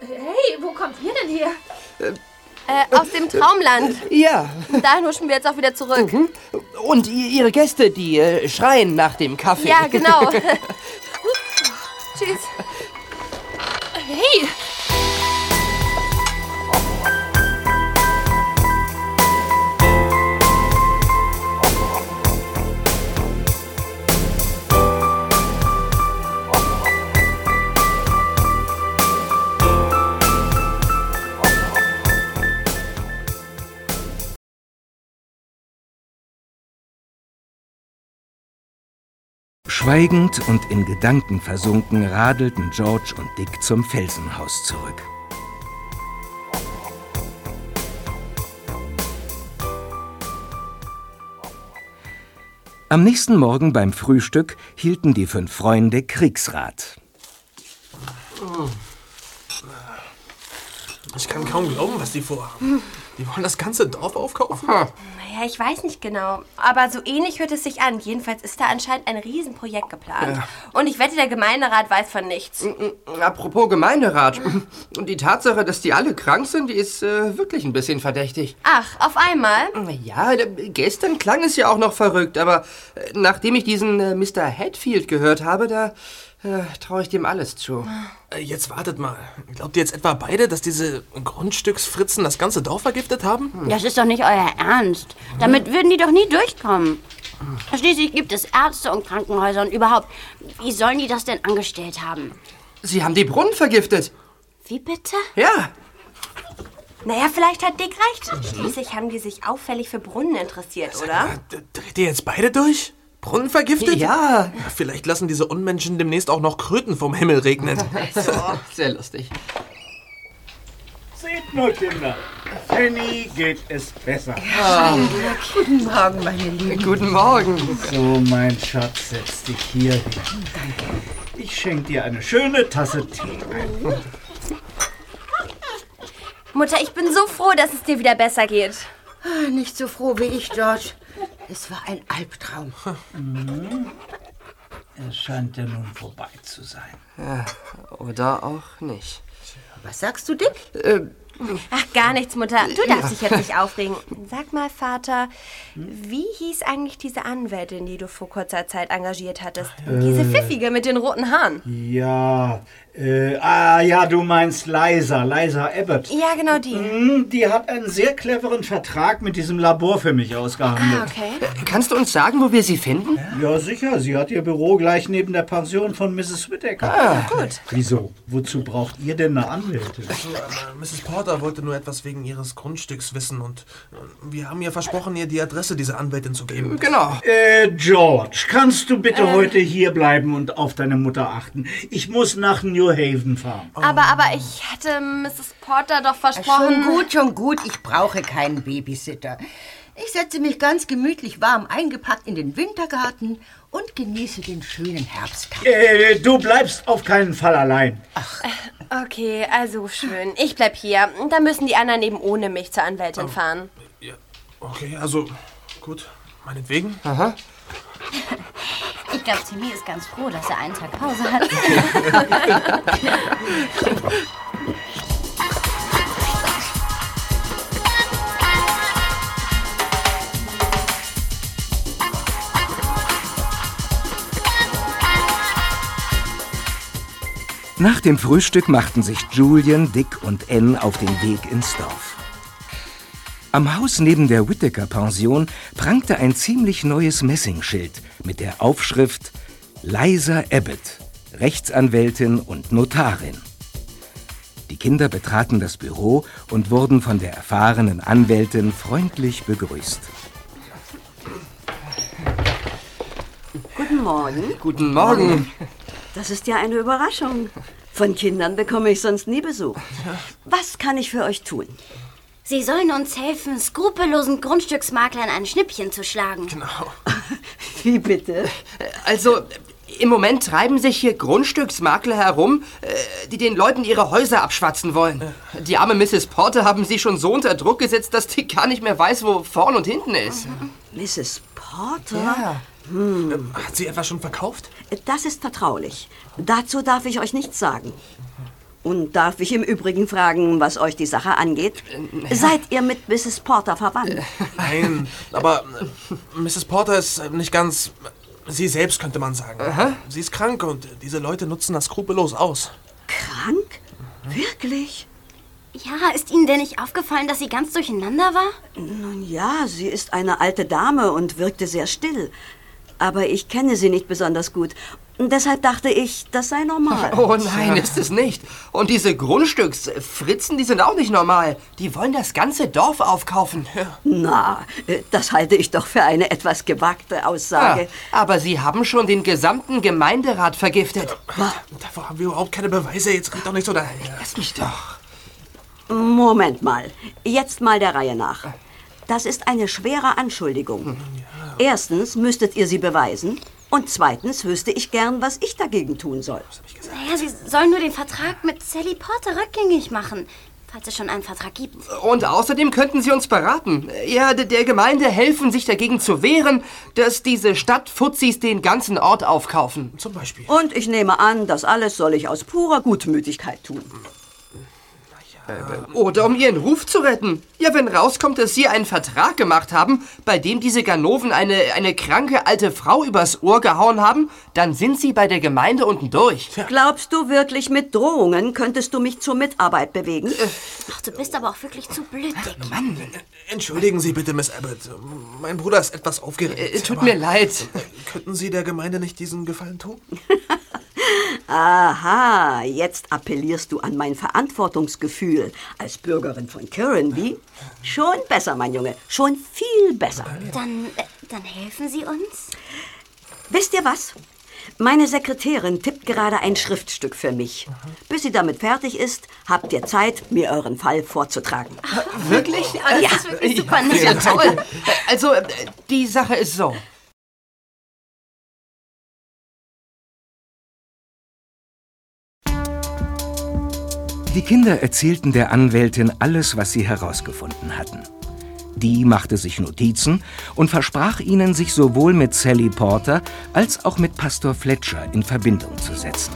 Hey, wo kommt ihr denn her? Äh, aus dem Traumland. Ja. Dahin huschen wir jetzt auch wieder zurück. Mhm. Und ihre Gäste, die äh, schreien nach dem Kaffee. Ja, genau. Tschüss. Hey! Schweigend und in Gedanken versunken radelten George und Dick zum Felsenhaus zurück. Am nächsten Morgen beim Frühstück hielten die fünf Freunde Kriegsrat. Ich kann kaum glauben, was die vorhaben. Die wollen das ganze Dorf aufkaufen? Naja, ich weiß nicht genau. Aber so ähnlich hört es sich an. Jedenfalls ist da anscheinend ein Riesenprojekt geplant. Ja. Und ich wette, der Gemeinderat weiß von nichts. Apropos Gemeinderat. Und die Tatsache, dass die alle krank sind, die ist äh, wirklich ein bisschen verdächtig. Ach, auf einmal? Ja, gestern klang es ja auch noch verrückt, aber äh, nachdem ich diesen äh, Mr. Hatfield gehört habe, da äh, traue ich dem alles zu. Äh, Jetzt wartet mal. Glaubt ihr jetzt etwa beide, dass diese Grundstücksfritzen das ganze Dorf vergiftet haben? Das ist doch nicht euer Ernst. Damit würden die doch nie durchkommen. Schließlich gibt es Ärzte und Krankenhäuser und überhaupt. Wie sollen die das denn angestellt haben? Sie haben die Brunnen vergiftet. Wie bitte? Ja. Naja, vielleicht hat Dick recht. Schließlich haben die sich auffällig für Brunnen interessiert, oder? Dreht ihr jetzt beide durch? Brunnen vergiftet? Ja. Vielleicht lassen diese Unmenschen demnächst auch noch Kröten vom Himmel regnen. Sehr lustig. Seht nur, Kinder. Fanny geht es besser. Guten Morgen, meine Lieben. Guten Morgen. So, mein Schatz, setz dich hier hin. Ich schenke dir eine schöne Tasse Tee ein. Mutter, ich bin so froh, dass es dir wieder besser geht. Nicht so froh wie ich, George. Es war ein Albtraum. Mhm. Es scheint ja nun vorbei zu sein. Ja, oder auch nicht. Was sagst du, Dick? Äh, Ach, gar nichts, Mutter. Du darfst Ja. dich jetzt nicht aufregen. Sag mal, Vater, wie hieß eigentlich diese Anwältin, die du vor kurzer Zeit engagiert hattest? Diese Äh. Pfiffige mit den roten Haaren. Ja, Äh, ah ja, du meinst Liza, Liza Abbott. Ja, genau die. Hm, Die hat einen sehr cleveren Vertrag mit diesem Labor für mich ausgehandelt. Ah, okay. Kannst du uns sagen, wo wir sie finden? Ja, sicher. Sie hat ihr Büro gleich neben der Pension von Mrs. Whittaker. Ah, gut. Wieso? Wozu braucht ihr denn eine Anwältin? Äh, Mrs. Porter wollte nur etwas wegen ihres Grundstücks wissen und äh, wir haben ihr versprochen, ihr die Adresse dieser Anwältin zu geben. Genau. Äh, George, kannst du bitte Ähm. heute hier bleiben und auf deine Mutter achten? Ich muss nach New Haven fahren. Aber, aber ich hatte Mrs. Porter doch versprochen. Schon gut, schon gut. Ich brauche keinen Babysitter. Ich setze mich ganz gemütlich warm eingepackt in den Wintergarten und genieße den schönen Herbsttag. Äh, du bleibst auf keinen Fall allein. Okay, also schön. Ich bleib hier. Da müssen die anderen eben ohne mich zur Anwältin fahren. Okay, also gut, meinetwegen. Aha. Ich glaube, Timmy ist ganz froh, dass er einen Tag Pause hat. Nach dem Frühstück machten sich Julian, Dick und Anne auf den Weg ins Dorf. Am Haus neben der Whittaker-Pension prangte ein ziemlich neues Messingschild mit der Aufschrift Liza Abbott, Rechtsanwältin und Notarin. Die Kinder betraten das Büro und wurden von der erfahrenen Anwältin freundlich begrüßt. Guten Morgen. Guten Morgen. Das ist ja eine Überraschung. Von Kindern bekomme ich sonst nie Besuch. Was kann ich für euch tun? Sie sollen uns helfen, skrupellosen Grundstücksmaklern ein Schnippchen zu schlagen. Genau. Wie bitte? Also, im Moment treiben sich hier Grundstücksmakler herum, äh, die den Leuten ihre Häuser abschwatzen wollen. Die arme Mrs. Porter haben sie schon so unter Druck gesetzt, dass die gar nicht mehr weiß, wo vorn und hinten ist. Mrs. Porter? Ja. Hm. Hat sie etwas schon verkauft? Das ist vertraulich. Dazu darf ich euch nichts sagen. Und darf ich im Übrigen fragen, was euch die Sache angeht? Seid ihr mit Mrs. Porter verwandt? Nein, aber äh, Mrs. Porter ist äh, nicht ganz. Sie selbst könnte man sagen. Sie ist krank und äh, diese Leute nutzen das skrupellos aus. Krank? Wirklich? Ja, ist Ihnen denn nicht aufgefallen, dass sie ganz durcheinander war? Nun ja, sie ist eine alte Dame und wirkte sehr still. Aber ich kenne sie nicht besonders gut. Deshalb dachte ich, das sei normal. Oh nein, ist es nicht. Und diese Grundstücksfritzen, die sind auch nicht normal. Die wollen das ganze Dorf aufkaufen. Na, äh, das halte ich doch für eine etwas gewagte Aussage. Ja, aber sie haben schon den gesamten Gemeinderat vergiftet. Davor haben wir überhaupt keine Beweise. Jetzt red doch nicht so daher. Lass mich doch. Moment mal. Jetzt mal der Reihe nach. Das ist eine schwere Anschuldigung. Erstens müsstet ihr sie beweisen. Und zweitens wüsste ich gern, was ich dagegen tun soll. Naja, sie sollen nur den Vertrag mit Sally Porter rückgängig machen, falls es schon einen Vertrag gibt. Und außerdem könnten Sie uns beraten. Ja, der Gemeinde helfen, sich dagegen zu wehren, dass diese Stadtfuzis den ganzen Ort aufkaufen. Zum Beispiel. Und ich nehme an, das alles soll ich aus purer Gutmütigkeit tun. Oder um Ihren Ruf zu retten. Ja, wenn rauskommt, dass Sie einen Vertrag gemacht haben, bei dem diese Ganoven eine, eine kranke alte Frau übers Ohr gehauen haben, dann sind Sie bei der Gemeinde unten durch. Glaubst du wirklich, mit Drohungen könntest du mich zur Mitarbeit bewegen? Ach, du bist aber auch wirklich zu blöd, Dick. Entschuldigen Sie bitte, Miss Abbott. Mein Bruder ist etwas aufgeregt. Äh, tut mir leid. äh, Könnten Sie der Gemeinde nicht diesen Gefallen tun? Aha, jetzt appellierst du an mein Verantwortungsgefühl als Bürgerin von Kirrenby. Schon besser, mein Junge, schon viel besser. Dann, äh, dann helfen Sie uns? Wisst ihr was? Meine Sekretärin tippt gerade ein Schriftstück für mich. Bis sie damit fertig ist, habt ihr Zeit, mir euren Fall vorzutragen. Wirklich? Oh, das ist wirklich super ja toll. Also, äh, die Sache ist so. Die Kinder erzählten der Anwältin alles, was sie herausgefunden hatten. Die machte sich Notizen und versprach ihnen, sich sowohl mit Sally Porter als auch mit Pastor Fletcher in Verbindung zu setzen.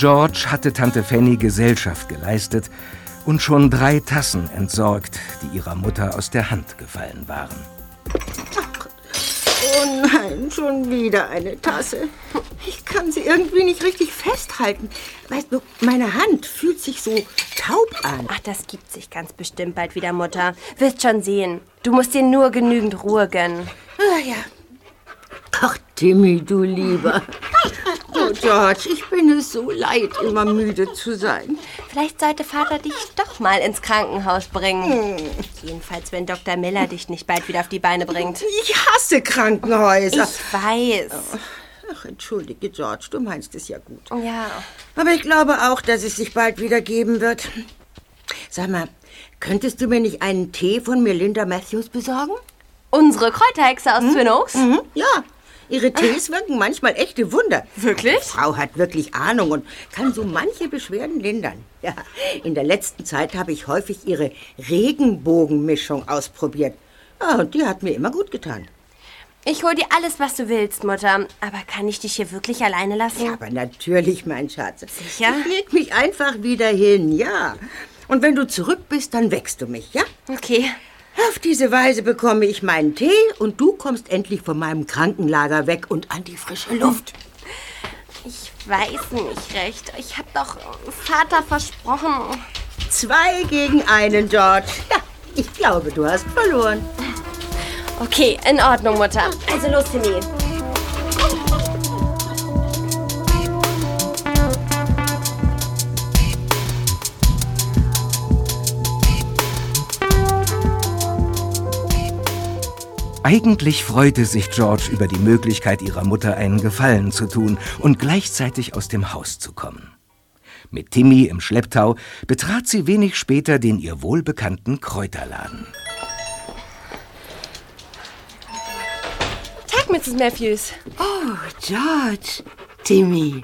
George hatte Tante Fanny Gesellschaft geleistet und schon drei Tassen entsorgt, die ihrer Mutter aus der Hand gefallen waren. Oh nein, schon wieder eine Tasse. Ich kann sie irgendwie nicht richtig festhalten. Weißt du, meine Hand fühlt sich so taub an. Ach, das gibt sich ganz bestimmt bald wieder, Mutter. Wirst schon sehen. Du musst dir nur genügend Ruhe gönnen. Ah ja. Ach, Timmy, du Lieber. Oh, George, ich bin es so leid, immer müde zu sein. Vielleicht sollte Vater dich doch mal ins Krankenhaus bringen. Jedenfalls, wenn Dr. Miller dich nicht bald wieder auf die Beine bringt. Ich hasse Krankenhäuser. Ich weiß. Ach, entschuldige, George, du meinst es ja gut. Ja. Aber ich glaube auch, dass es sich bald wieder geben wird. Sag mal, könntest du mir nicht einen Tee von Melinda Matthews besorgen? Unsere Kräuterhexe aus Twin Oaks? Mhm, ja. Ihre Tees wirken manchmal echte Wunder. Wirklich? Die Frau hat wirklich Ahnung und kann so manche Beschwerden lindern. Ja, in der letzten Zeit habe ich häufig ihre Regenbogenmischung ausprobiert. Ja, und die hat mir immer gut getan. Ich hol dir alles, was du willst, Mutter. Aber kann ich dich hier wirklich alleine lassen? Ja, aber natürlich, mein Schatz. Sicher? Ich leg mich einfach wieder hin, ja. Und wenn du zurück bist, dann wächst du mich, ja? Okay. Auf diese Weise bekomme ich meinen Tee und du kommst endlich von meinem Krankenlager weg und an die frische Luft. Ich weiß nicht recht. Ich hab doch Vater versprochen. Zwei gegen einen, George. Ja, ich glaube, du hast verloren. Okay, in Ordnung, Mutter. Also los, Timmy. Eigentlich freute sich George über die Möglichkeit, ihrer Mutter einen Gefallen zu tun und gleichzeitig aus dem Haus zu kommen. Mit Timmy im Schlepptau betrat sie wenig später den ihr wohlbekannten Kräuterladen. Tag, Mrs. Matthews. Oh, George. Timmy.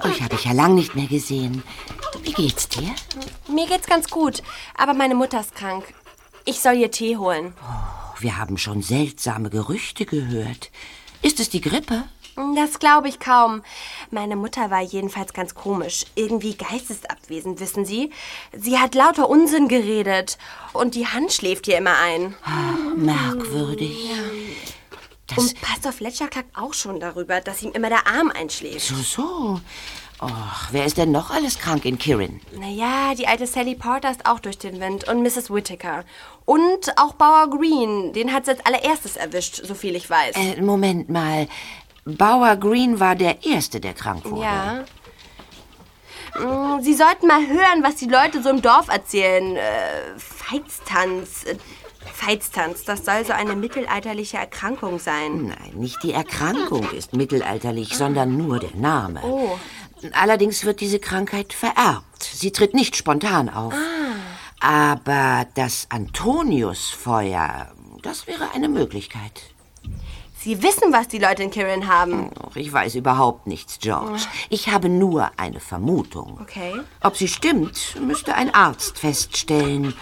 Euch habe ich ja lang nicht mehr gesehen. Wie geht's dir? Mir geht's ganz gut, aber meine Mutter ist krank. Ich soll ihr Tee holen. Wir haben schon seltsame Gerüchte gehört. Ist es die Grippe? Das glaube ich kaum. Meine Mutter war jedenfalls ganz komisch. Irgendwie geistesabwesend, wissen Sie? Sie hat lauter Unsinn geredet. Und die Hand schläft ihr immer ein. Merkwürdig. Und Pastor Fletcher klagt auch schon darüber, dass ihm immer der Arm einschläft. So, so. Och, wer ist denn noch alles krank in Kirin? Naja, die alte Sally Porter ist auch durch den Wind und Mrs. Whittaker. Und auch Bauer Green, den hat sie als allererstes erwischt, so viel ich weiß. Äh, Moment mal. Bauer Green war der Erste, der krank wurde. Ja. Mm, Sie sollten mal hören, was die Leute so im Dorf erzählen. Äh, Veitstanz. Äh, Veitstanz, das soll so eine mittelalterliche Erkrankung sein. Nein, nicht die Erkrankung ist mittelalterlich, sondern nur der Name. Oh. Allerdings wird diese Krankheit vererbt. Sie tritt nicht spontan auf. Aber das Antoniusfeuer, das wäre eine Möglichkeit. Sie wissen, was die Leute in Kirin haben. Ich weiß überhaupt nichts, George. Ich habe nur eine Vermutung. Okay. Ob sie stimmt, müsste ein Arzt feststellen.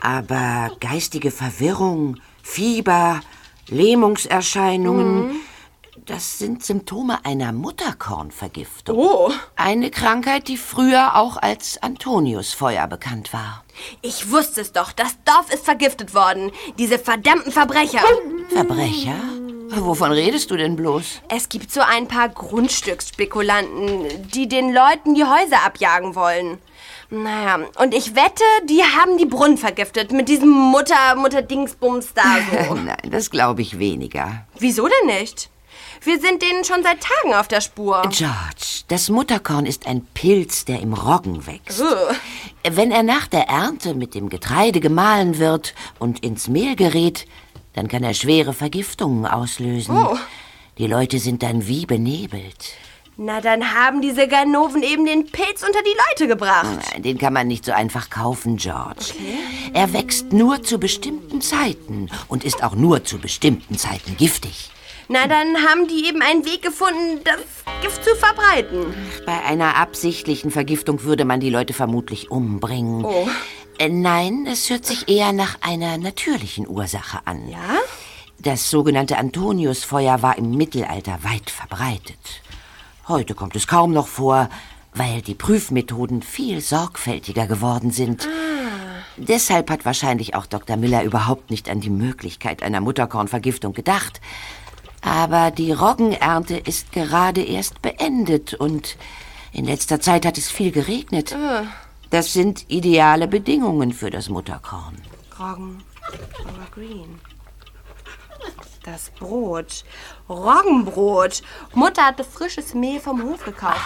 Aber geistige Verwirrung, Fieber, Lähmungserscheinungen, das sind Symptome einer Mutterkornvergiftung. Oh. Eine Krankheit, die früher auch als Antoniusfeuer bekannt war. Ich wusste es doch. Das Dorf ist vergiftet worden. Diese verdammten Verbrecher. Verbrecher? Wovon redest du denn bloß? Es gibt so ein paar Grundstücksspekulanten, die den Leuten die Häuser abjagen wollen. Naja, und ich wette, die haben die Brunnen vergiftet mit diesem Mutter, Mutter-Dingsbums da so. Nein, das glaube ich weniger. Wieso denn nicht? Wir sind denen schon seit Tagen auf der Spur. George, das Mutterkorn ist ein Pilz, der im Roggen wächst. Ugh. Wenn er nach der Ernte mit dem Getreide gemahlen wird und ins Mehl gerät, dann kann er schwere Vergiftungen auslösen. Oh. Die Leute sind dann wie benebelt. Na, dann haben diese Ganoven eben den Pilz unter die Leute gebracht. Nein, Den kann man nicht so einfach kaufen, George. Er wächst nur zu bestimmten Zeiten und ist auch nur zu bestimmten Zeiten giftig. Na, dann haben die eben einen Weg gefunden, das Gift zu verbreiten. Bei einer absichtlichen Vergiftung würde man die Leute vermutlich umbringen. Oh. Äh, nein, es hört sich eher nach einer natürlichen Ursache an. Ja? Das sogenannte Antoniusfeuer war im Mittelalter weit verbreitet. Heute kommt es kaum noch vor, weil die Prüfmethoden viel sorgfältiger geworden sind. Deshalb hat wahrscheinlich auch Dr. Miller überhaupt nicht an die Möglichkeit einer Mutterkornvergiftung gedacht. Aber die Roggenernte ist gerade erst beendet und in letzter Zeit hat es viel geregnet. Das sind ideale Bedingungen für das Mutterkorn. Roggen. Green. Das Brot. Roggenbrot. Mutter hatte frisches Mehl vom Hof gekauft.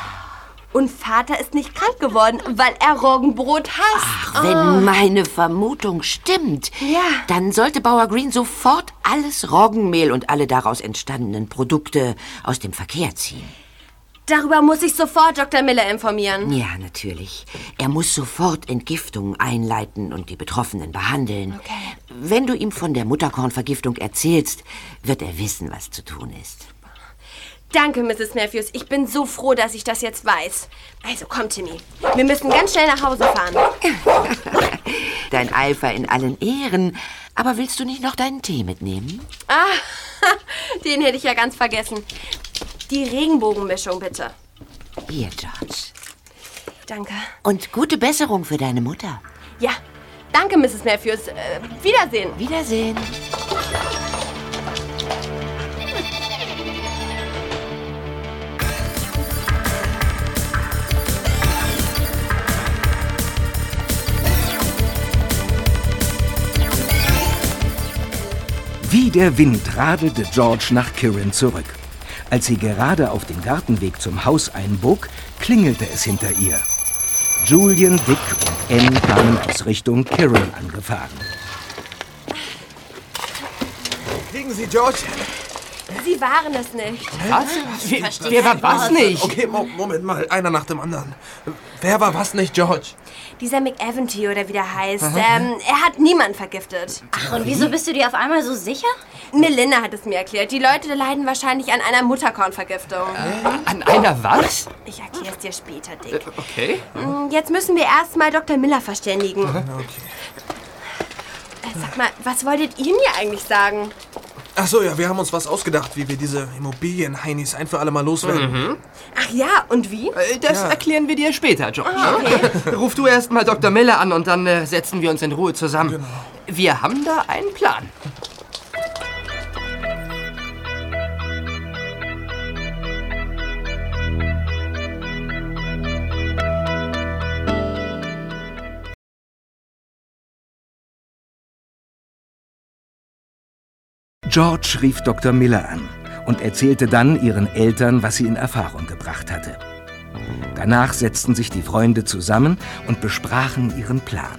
Und Vater ist nicht krank geworden, weil er Roggenbrot hasst. Ach, wenn meine Vermutung stimmt, Ja. dann sollte Bauer Green sofort alles Roggenmehl und alle daraus entstandenen Produkte aus dem Verkehr ziehen. Darüber muss ich sofort Dr. Miller informieren. Ja, natürlich. Er muss sofort Entgiftungen einleiten und die Betroffenen behandeln. Wenn du ihm von der Mutterkornvergiftung erzählst, wird er wissen, was zu tun ist. Danke, Mrs. Matthews. Ich bin so froh, dass ich das jetzt weiß. Also komm, Timmy. Wir müssen ganz schnell nach Hause fahren. Dein Eifer in allen Ehren. Aber willst du nicht noch deinen Tee mitnehmen? Ah, den hätte ich ja ganz vergessen. Die Regenbogenmischung, bitte. Hier, George. Danke. Und gute Besserung für deine Mutter. Ja, danke, Mrs. Matthews. Äh, Wiedersehen. Wiedersehen. Wie der Wind radelte George nach Kirin zurück. Als sie gerade auf dem Gartenweg zum Haus einbog, klingelte es hinter ihr. Julian, Dick und Anne kamen aus Richtung Kirin angefahren. Kriegen Sie, George? Sie waren es nicht. Was? Ich verstehe kein Wort. Okay, Mo Moment mal, einer nach dem anderen. Wer war was nicht, George? Dieser McEventy oder wie der heißt, ähm, er hat niemand vergiftet. Ach, und wieso bist du dir auf einmal so sicher? Melinda hat es mir erklärt. Die Leute leiden wahrscheinlich an einer Mutterkornvergiftung. An einer was? Ich erkläre es dir später, Dick. Okay. Mm, Jetzt müssen wir erstmal Dr. Miller verständigen. Äh, Sag mal, was wolltet ihr mir eigentlich sagen? Ach so, ja, wir haben uns was ausgedacht, wie wir diese Immobilien-Heinis ein für alle Mal loswerden. Mhm. Ach ja, und wie? Das Ja. erklären wir dir später, George. Ah, okay. Ruf du erst mal Dr. Miller an und dann äh, setzen wir uns in Ruhe zusammen. Wir haben da einen Plan. George rief Dr. Miller an und erzählte dann ihren Eltern, was sie in Erfahrung gebracht hatte. Danach setzten sich die Freunde zusammen und besprachen ihren Plan.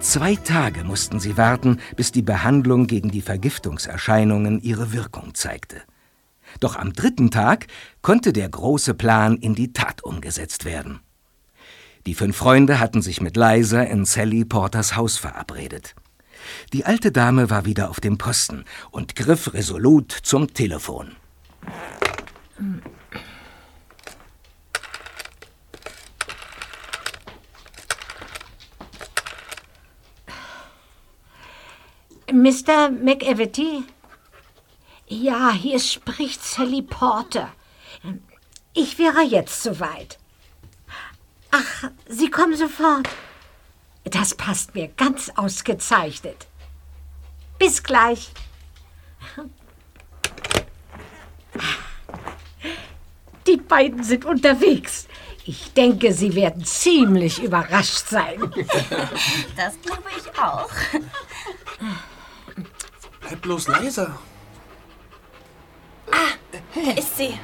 Zwei Tage mussten sie warten, bis die Behandlung gegen die Vergiftungserscheinungen ihre Wirkung zeigte. Doch am dritten Tag konnte der große Plan in die Tat umgesetzt werden. Die fünf Freunde hatten sich mit Liza in Sally Porters Haus verabredet. Die alte Dame war wieder auf dem Posten und griff resolut zum Telefon. Mr. McEvity? Ja, hier spricht Sally Porter. Ich wäre jetzt soweit. Ach, Sie kommen sofort. Das passt mir ganz ausgezeichnet. Bis gleich. Die beiden sind unterwegs. Ich denke, sie werden ziemlich überrascht sein. Das glaube ich auch. Bleib bloß leiser. Da ist sie.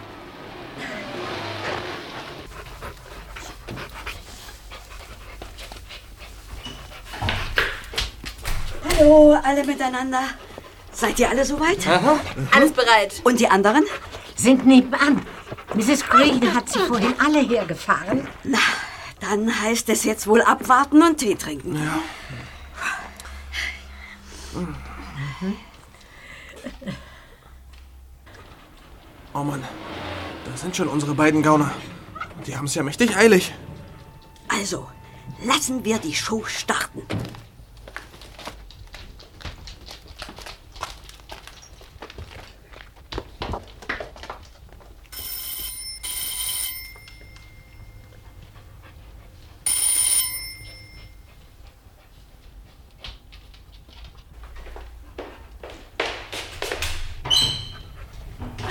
Hallo, alle miteinander. Seid ihr alle soweit? Aha. Alles bereit. Und die anderen? Sind nebenan. Mrs. Green hat sie vorhin alle hergefahren. Na, dann heißt es jetzt wohl abwarten und Tee trinken. Ja. Oh Mann, da sind schon unsere beiden Gauner. Die haben es ja mächtig eilig. Also, lassen wir die Show starten.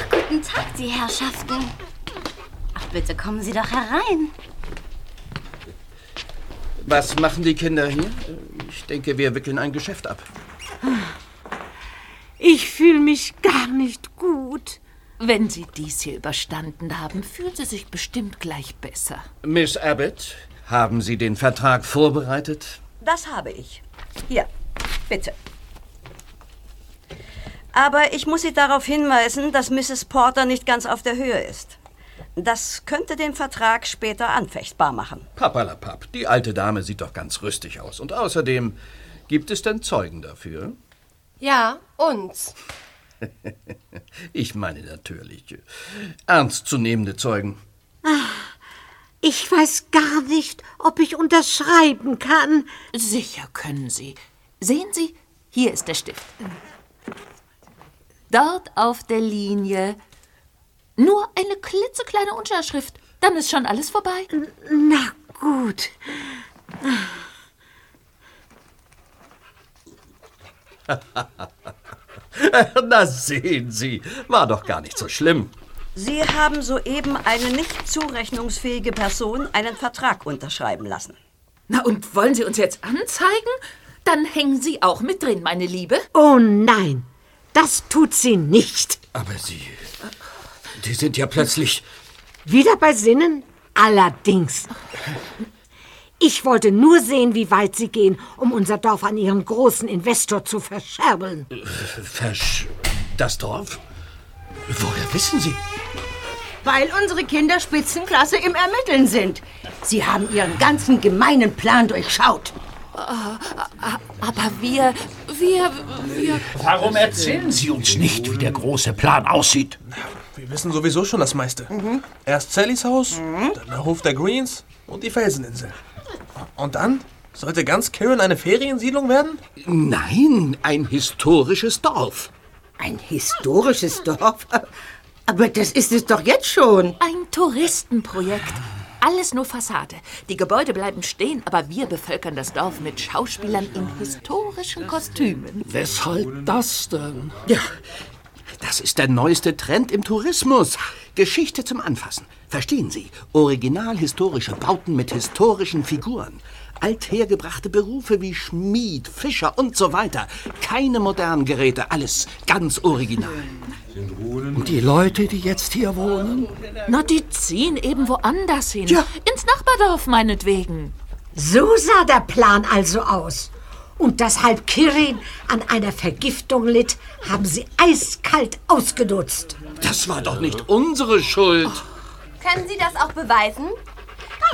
Guten Tag, die Herrschaften. Ach, bitte kommen Sie doch herein. Was machen die Kinder hier? Ich denke, wir wickeln ein Geschäft ab. Ich fühle mich gar nicht gut. Wenn Sie dies hier überstanden haben, fühlen Sie sich bestimmt gleich besser. Miss Abbott, haben Sie den Vertrag vorbereitet? Das habe ich. Hier, bitte. Aber ich muss Sie darauf hinweisen, dass Mrs. Porter nicht ganz auf der Höhe ist. Das könnte den Vertrag später anfechtbar machen. Papalapap, die alte Dame sieht doch ganz rüstig aus. Und außerdem, gibt es denn Zeugen dafür? Ja, uns. Ich meine natürlich äh, ernstzunehmende Zeugen. Ich weiß gar nicht, ob ich unterschreiben kann. Sicher können Sie. Sehen Sie, hier ist der Stift. Dort auf der Linie nur eine klitzekleine Unterschrift. Dann ist schon alles vorbei. Na gut. Na sehen Sie, war doch gar nicht so schlimm. Sie haben soeben eine nicht zurechnungsfähige Person einen Vertrag unterschreiben lassen. Na und wollen Sie uns jetzt anzeigen? Dann hängen Sie auch mit drin, meine Liebe. Oh nein, das tut sie nicht. Aber Sie, die sind ja plötzlich... Wieder bei Sinnen? Allerdings. Ich wollte nur sehen, wie weit Sie gehen, um unser Dorf an Ihren großen Investor zu verscherbeln. Versch... das Dorf? Woher wissen Sie? Weil unsere Kinder Spitzenklasse im Ermitteln sind. Sie haben ihren ganzen gemeinen Plan durchschaut. Aber wir, wir, wir... Warum erzählen Sie uns nicht, wie der große Plan aussieht? Wir wissen sowieso schon das meiste. Erst Sallys Haus, dann der Hof der Greens und die Felseninsel. Und dann? Sollte ganz Kirin eine Feriensiedlung werden? Nein, ein historisches Dorf. Ein historisches Dorf? Aber das ist es doch jetzt schon. Ein Touristenprojekt. Alles nur Fassade. Die Gebäude bleiben stehen, aber wir bevölkern das Dorf mit Schauspielern in historischen Kostümen. Weshalb das denn? Ja, das ist der neueste Trend im Tourismus. Geschichte zum Anfassen. Verstehen Sie? Original historische Bauten mit historischen Figuren. Althergebrachte Berufe wie Schmied, Fischer und so weiter. Keine modernen Geräte, alles ganz original. Und die Leute, die jetzt hier wohnen? Na, die ziehen eben woanders hin. Ja. Ins Nachbardorf meinetwegen. So sah der Plan also aus. Und dass halb Kirin an einer Vergiftung litt, haben sie eiskalt ausgenutzt. Das war doch nicht unsere Schuld. Können Sie das auch beweisen?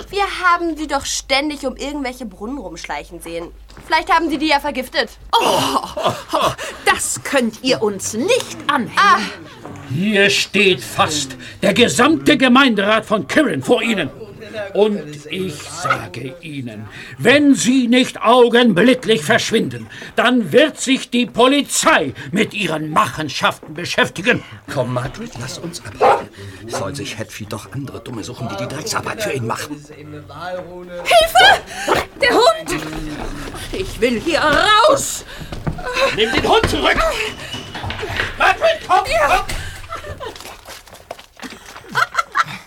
Wir haben Sie doch ständig um irgendwelche Brunnen rumschleichen sehen. Vielleicht haben Sie die ja vergiftet. Oh, das könnt ihr uns nicht anhängen. Hier steht fast der gesamte Gemeinderat von Kirin vor Ihnen. Und ich sage Ihnen, wenn Sie nicht augenblicklich verschwinden, dann wird sich die Polizei mit Ihren Machenschaften beschäftigen. Komm, Margaret, lass uns abhauen. Soll sich Hetfield doch andere Dumme suchen, die die Drecksarbeit für ihn machen. Hilfe! Der Hund! Ich will hier raus! Nimm den Hund zurück! Margaret, komm! Ja.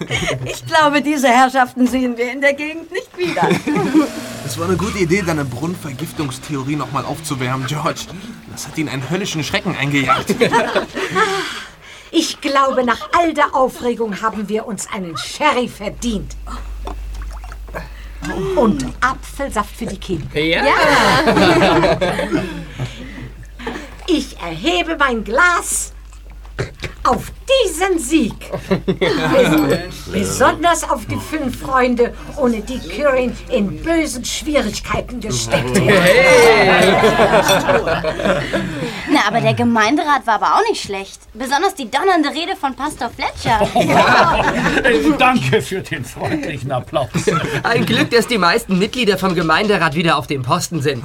Ich glaube, diese Herrschaften sehen wir in der Gegend nicht wieder. Es war eine gute Idee, deine Brunnenvergiftungstheorie nochmal aufzuwärmen, George. Das hat ihn einen höllischen Schrecken eingejagt. Ich glaube, nach all der Aufregung haben wir uns einen Sherry verdient. Und Apfelsaft für die Kinder. Ja. Ich erhebe mein Glas auf diesen Sieg. Bes besonders auf die fünf Freunde, ohne die Kirin in bösen Schwierigkeiten gesteckt hätte. Na, Aber der Gemeinderat war aber auch nicht schlecht. Besonders die donnernde Rede von Pastor Fletcher. Äh, Danke für den freundlichen Applaus. Ein Glück, dass die meisten Mitglieder vom Gemeinderat wieder auf dem Posten sind.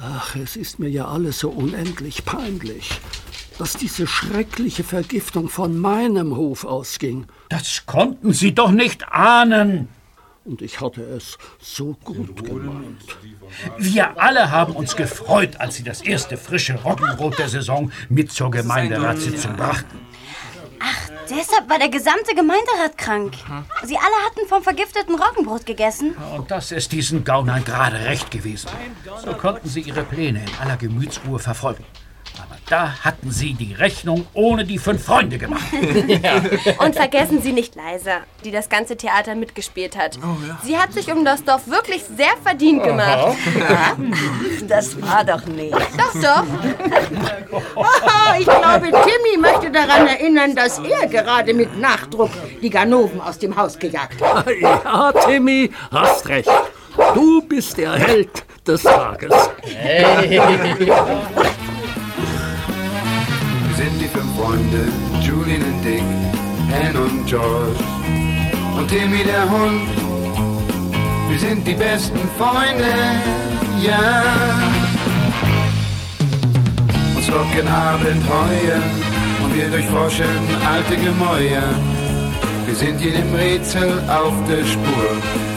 Ach, es ist mir ja alles so unendlich peinlich, dass diese schreckliche Vergiftung von meinem Hof ausging. Das konnten Sie doch nicht ahnen. Und ich hatte es so gut gemeint. Wir alle haben uns gefreut, als Sie das erste frische Roggenbrot der Saison mit zur Gemeinderatssitzung brachten. Deshalb war der gesamte Gemeinderat krank. Sie alle hatten vom vergifteten Roggenbrot gegessen. Und das ist diesen Gaunern gerade recht gewesen. So konnten sie ihre Pläne in aller Gemütsruhe verfolgen. Aber da hatten sie die Rechnung ohne die fünf Freunde gemacht. Und vergessen Sie nicht Leisa, die das ganze Theater mitgespielt hat. Sie hat sich um das Dorf wirklich sehr verdient gemacht. Das war doch nicht. Doch, doch. Haha, ich glaube, Timmy möchte daran erinnern, dass er gerade mit Nachdruck die Ganoven aus dem Haus gejagt hat. Ja, Timmy, hast recht. Du bist der Held des Tages. Fünf Freunde, Julian und Dick, Anne und George und Timmy der Hund. Wir sind die besten Freunde, ja. Uns locken Abenteuer und wir durchforschen alte Gemäuer. Wir sind jedem Rätsel auf der Spur,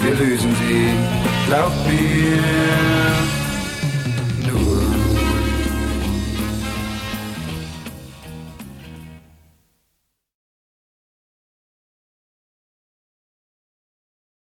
wir lösen sie, glaubt mir.